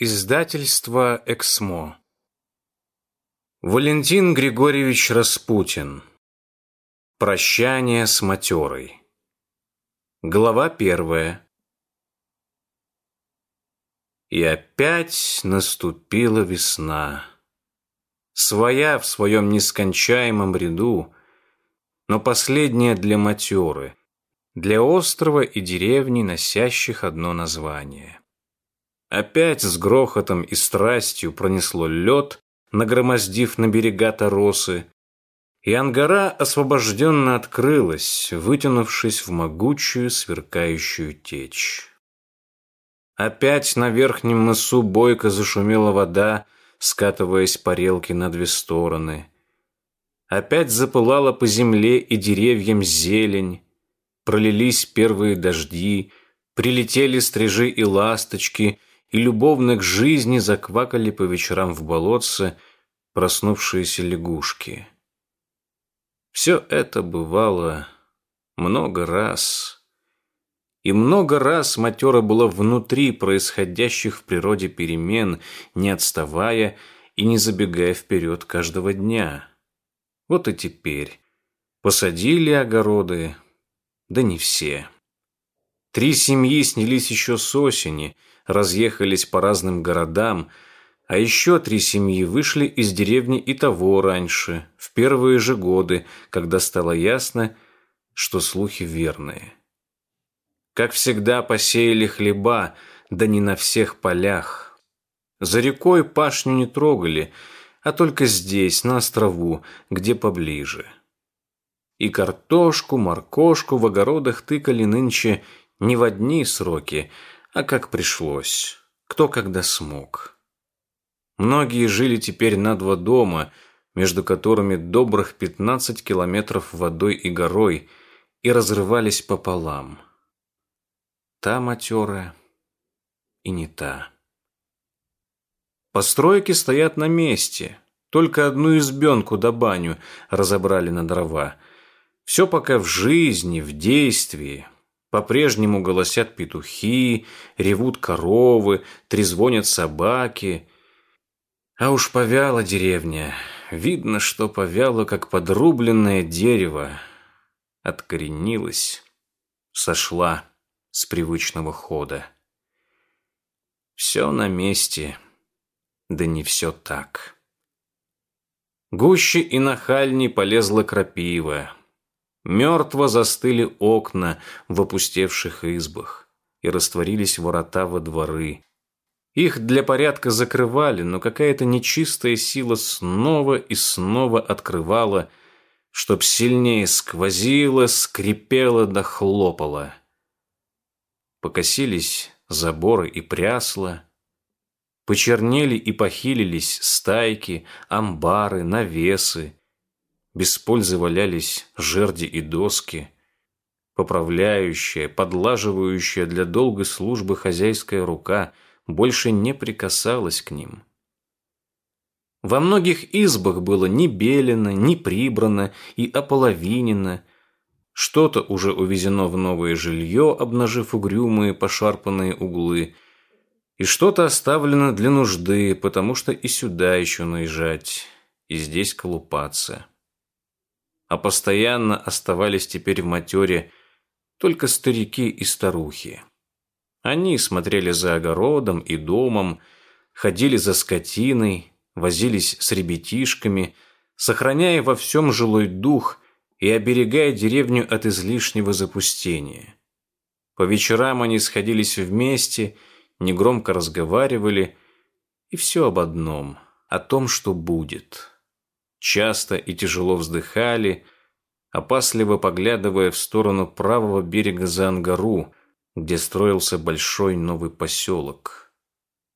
Издательство «Эксмо». Валентин Григорьевич Распутин. Прощание с матерой. Глава первая. И опять наступила весна. Своя в своем нескончаемом ряду, но последняя для матеры, для острова и деревни, носящих одно название. Опять с грохотом и страстью пронесло лед, нагромоздив на берега Торосы, и ангара освобожденно открылась, вытянувшись в могучую сверкающую течь. Опять на верхнем мысу бойко зашумела вода, скатываясь по релке на две стороны. Опять запылала по земле и деревьям зелень, пролились первые дожди, прилетели стрижи и ласточки — и любовно к жизни заквакали по вечерам в болотце проснувшиеся лягушки. Все это бывало много раз. И много раз матера была внутри происходящих в природе перемен, не отставая и не забегая вперед каждого дня. Вот и теперь. Посадили огороды, да не все. Три семьи снялись еще с осени – разъехались по разным городам, а еще три семьи вышли из деревни и того раньше, в первые же годы, когда стало ясно, что слухи верные. Как всегда, посеяли хлеба, да не на всех полях. За рекой пашню не трогали, а только здесь, на острову, где поближе. И картошку, моркошку в огородах тыкали нынче не в одни сроки, а как пришлось, кто когда смог. Многие жили теперь на два дома, между которыми добрых 15 километров водой и горой, и разрывались пополам. Та матерая и не та. Постройки стоят на месте, только одну избенку да баню разобрали на дрова. Все пока в жизни, в действии, по-прежнему голосят петухи, ревут коровы, трезвонят собаки. А уж повяла деревня. Видно, что повяло, как подрубленное дерево. Откоренилась, сошла с привычного хода. Все на месте, да не все так. Гуще и нахальней полезла крапива, Мертво застыли окна в опустевших избах и растворились ворота во дворы. Их для порядка закрывали, но какая-то нечистая сила снова и снова открывала, чтоб сильнее сквозило, скрипело да хлопало. Покосились заборы и прясла, почернели и похилились стайки, амбары, навесы, без пользы валялись жерди и доски. Поправляющая, подлаживающая для долгой службы хозяйская рука больше не прикасалась к ним. Во многих избах было не белено, не прибрано и ополовинено. Что-то уже увезено в новое жилье, обнажив угрюмые пошарпанные углы, и что-то оставлено для нужды, потому что и сюда еще наезжать, и здесь колупаться а постоянно оставались теперь в матере только старики и старухи. Они смотрели за огородом и домом, ходили за скотиной, возились с ребятишками, сохраняя во всем жилой дух и оберегая деревню от излишнего запустения. По вечерам они сходились вместе, негромко разговаривали, и все об одном, о том, что будет часто и тяжело вздыхали, опасливо поглядывая в сторону правого берега за Ангару, где строился большой новый поселок.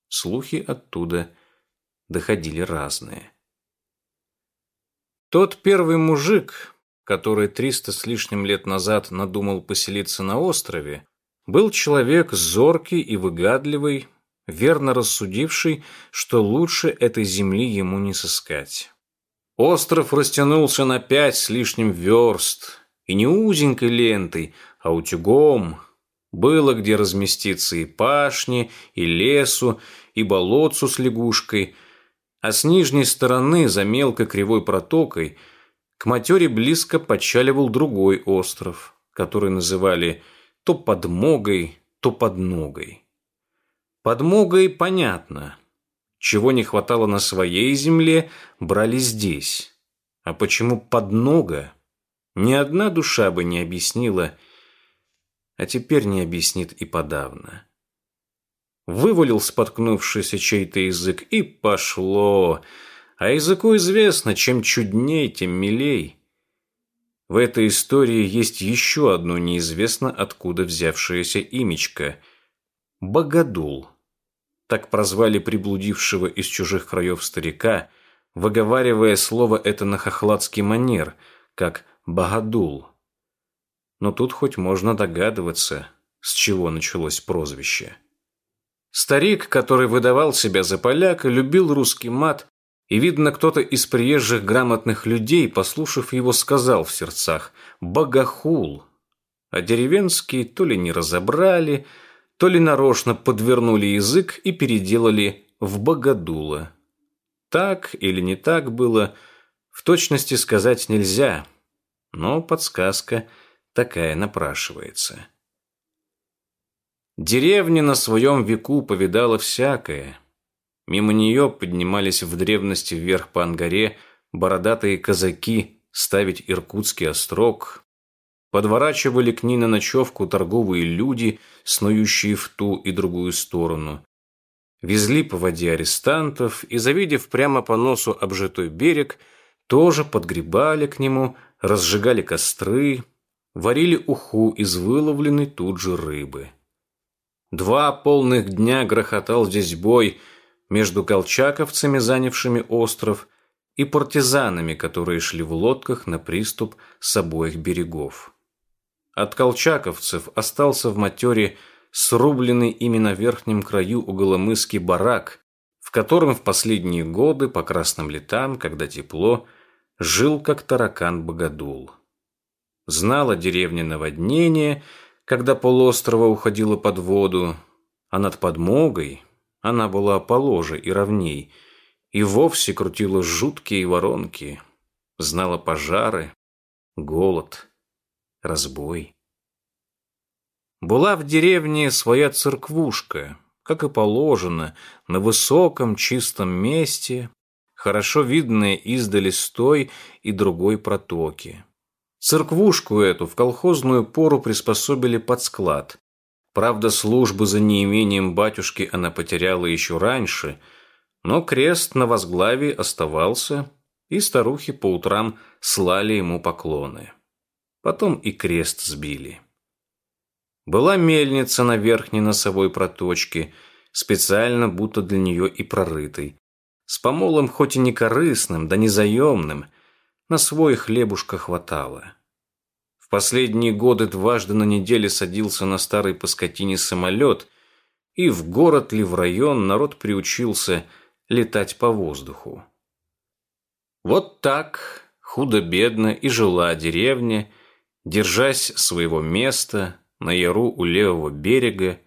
Слухи оттуда доходили разные. Тот первый мужик, который триста с лишним лет назад надумал поселиться на острове, был человек зоркий и выгадливый, верно рассудивший, что лучше этой земли ему не сыскать. Остров растянулся на пять с лишним верст, и не узенькой лентой, а утюгом. Было где разместиться и пашни, и лесу, и болотцу с лягушкой, а с нижней стороны, за мелкой кривой протокой, к матере близко подчаливал другой остров, который называли то подмогой, то подногой. Подмогой понятно. Чего не хватало на своей земле, брали здесь. А почему поднога? Ни одна душа бы не объяснила, а теперь не объяснит и подавно. Вывалил споткнувшийся чей-то язык, и пошло. А языку известно, чем чудней, тем милей. В этой истории есть еще одно неизвестно откуда взявшееся имечко – Богодул. Так прозвали приблудившего из чужих краев старика, выговаривая слово это на хохладский манер, как «богодул». Но тут хоть можно догадываться, с чего началось прозвище. Старик, который выдавал себя за поляка, любил русский мат и, видно, кто-то из приезжих грамотных людей, послушав его, сказал в сердцах «богохул». А деревенские то ли не разобрали, то ли нарочно подвернули язык и переделали в богодула. Так или не так было, в точности сказать нельзя, но подсказка такая напрашивается. Деревня на своем веку повидала всякое – Мимо нее поднимались в древности вверх по Ангаре бородатые казаки ставить иркутский острог. Подворачивали к ней на ночевку торговые люди, снующие в ту и другую сторону. Везли по воде арестантов и, завидев прямо по носу обжитой берег, тоже подгребали к нему, разжигали костры, варили уху из выловленной тут же рыбы. Два полных дня грохотал здесь бой – между колчаковцами, занявшими остров, и партизанами, которые шли в лодках на приступ с обоих берегов. От колчаковцев остался в матере срубленный ими на верхнем краю уголомыский барак, в котором в последние годы по красным летам, когда тепло, жил как таракан Богодул. Знала деревня наводнение, когда полуострова уходило под воду, а над подмогой она была положе и ровней, и вовсе крутила жуткие воронки, знала пожары, голод, разбой. Была в деревне своя церквушка, как и положено, на высоком чистом месте, хорошо видная издали с той и другой протоки. Церквушку эту в колхозную пору приспособили под склад, Правда, службу за неимением батюшки она потеряла еще раньше, но крест на возглавии оставался, и старухи по утрам слали ему поклоны. Потом и крест сбили. Была мельница на верхней носовой проточке, специально будто для нее и прорытой, с помолом хоть и не корыстным, да не заемным, на свой хлебушка хватало последние годы дважды на неделе садился на старой паскотине самолет, и в город ли в район народ приучился летать по воздуху. Вот так, худо-бедно и жила деревня, держась своего места на яру у левого берега,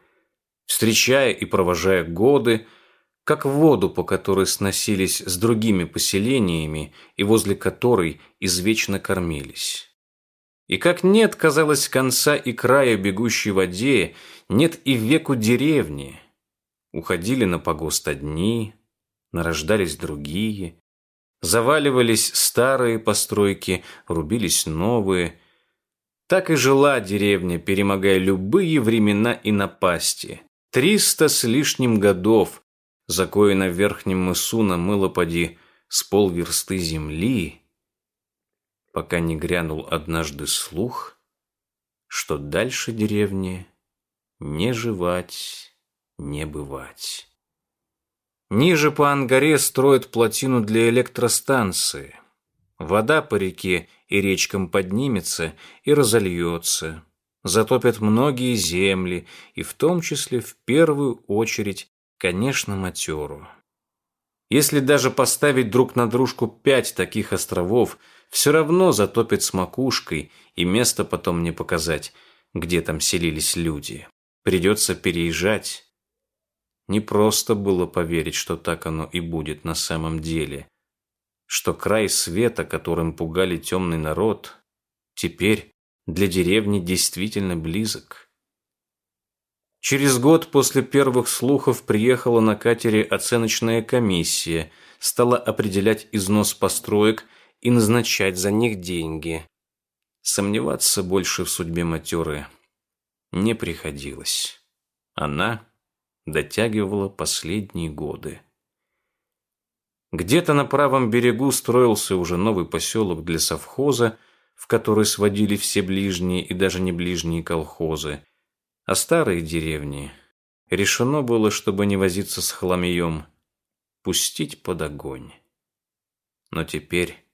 встречая и провожая годы, как воду, по которой сносились с другими поселениями и возле которой извечно кормились. И как нет, казалось, конца и края бегущей воде, нет и веку деревни. Уходили на погост одни, нарождались другие, заваливались старые постройки, рубились новые. Так и жила деревня, перемогая любые времена и напасти. Триста с лишним годов, закоя на верхнем мысу намыло поди с полверсты земли, пока не грянул однажды слух, что дальше деревни не жевать, не бывать. Ниже по Ангаре строят плотину для электростанции. Вода по реке и речкам поднимется и разольется. Затопят многие земли, и в том числе в первую очередь, конечно, матеру. Если даже поставить друг на дружку пять таких островов – все равно затопит с макушкой, и место потом не показать, где там селились люди. придется переезжать. Не просто было поверить, что так оно и будет на самом деле, что край света, которым пугали темный народ, теперь для деревни действительно близок. Через год после первых слухов приехала на катере оценочная комиссия, стала определять износ построек и назначать за них деньги. Сомневаться больше в судьбе матеры не приходилось. Она дотягивала последние годы. Где-то на правом берегу строился уже новый поселок для совхоза, в который сводили все ближние и даже не ближние колхозы. А старые деревни решено было, чтобы не возиться с хламьем, пустить под огонь. Но теперь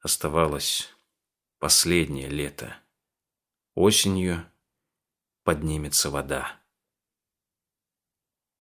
оставалось последнее лето. Осенью поднимется вода.